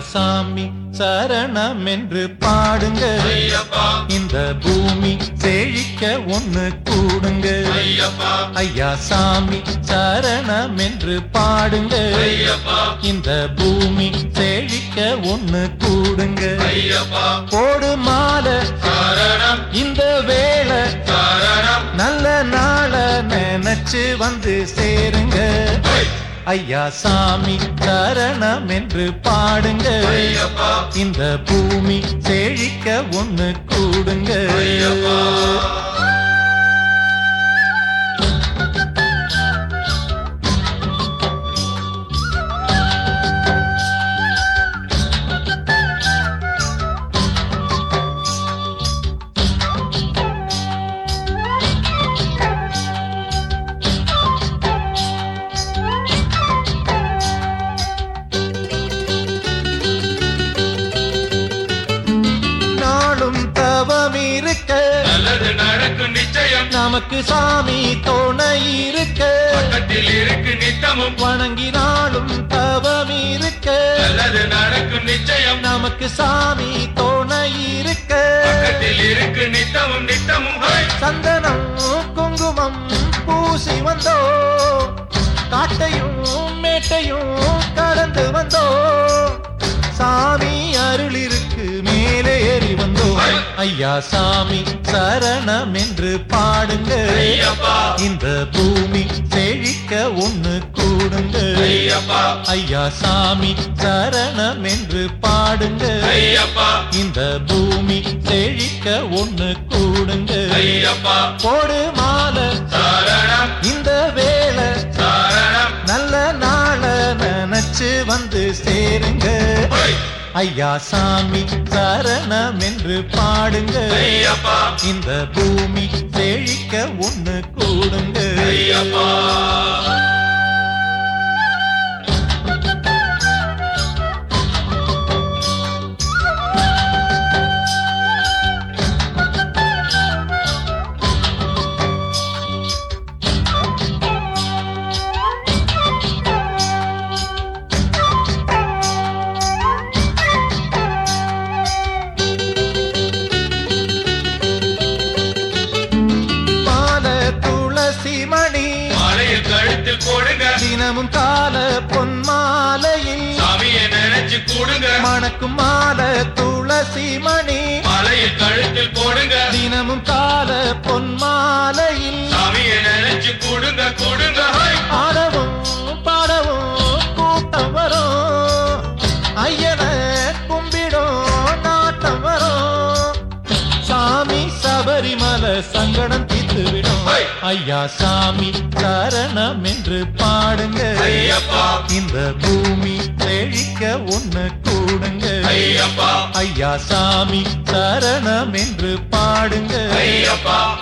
சாமி சரணம் என்று பாடுங்க இந்த பூமி செழிக்க ஒண்ணு கூடுங்க. ஐயா சாமி சரணம் என்று பாடுங்க இந்த பூமி செழிக்க ஒண்ணு கூடுங்க. போடு மாலை. இந்த வேளை. சரணம். நல்ல நாள நினைச்சு வந்து சேருங்க! ஐயா சாமி தரணம் என்று பாடுங்க. இந்த பூமி செழிக்க ஒன்று கூடுங்க. நல்லது நடக்கும் நிச்சயம். நமக்கு சாமி துணை இருக்க. பக்கத்தில் இருக்கு நித்தமும். வணங்கினாலும் தவம் இருக்க. நல்லது நடக்கும் நிச்சயம். நமக்கு சாமி துணை இருக்க. பக்கத்தில் இருக்கு நித்தமும் நித்தமும்! சந்தனம் குங்குமம் பூசி வந்தோ காட்டையும் மேட்டையும் கடந்து வந்தோ ஐயா சாமி சரணம் என்று பாடுங்க இந்த பூமி செழிக்க ஒண்ணு கூடுங்க ஐயா சாமி சரணம் என்று பாடுங்க இந்த பூமி செழிக்க ஒண்ணு கூடுங்க போடு மாலை. இந்த வேளை. சரணம். நல்ல நாள நினைச்சு வந்து சேருங்க! ஐயா சாமி சரணம் என்று பாடுங்க இந்த பூமி செழிக்க ஒண்ணு கூடுங்க. தினமும் கால பொன் மாலையில் சாமியை நினைச்சு கூடுங்க. மணக்கும் மால துளசி மணி மாலையில் கழுத்தில் போடுங்க. தினமும் கால பொன் மாலையில் சாமியை நினைச்சு கூடுங்க கூடுங்க. ஹை! ஆடவும் பாடவும் கூட்டம் வரும். ஐயனை கும்பிடும் நாட்டம் வரும். சாமி சபரிமலை சங்கடம் தீர்த்து விடும் ஹை! ஐயா சாமி சரணம் என்று பாடுங்க இந்த பூமி செழிக்க ஒண்ணு கூடுங்க ஐயா சாமி சரணம் என்று பாடுங்க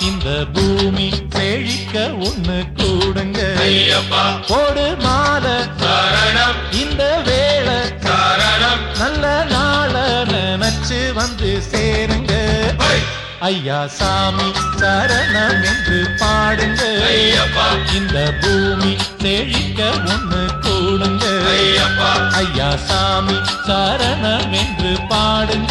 இந்த பூமி செழிக்க ஒண்ணு கூடுங்க போடு மாலை. சரணம். இந்த சரணம். நல்ல நாள நினைச்சு வந்து சேருங்க! ஐயா சாமி சரணம் என்று பாடுங்க இந்த பூமி செழிக்க ஒண்ணு கூடுங்க ஐயா சாமி சரணம் என்று பாடுங்க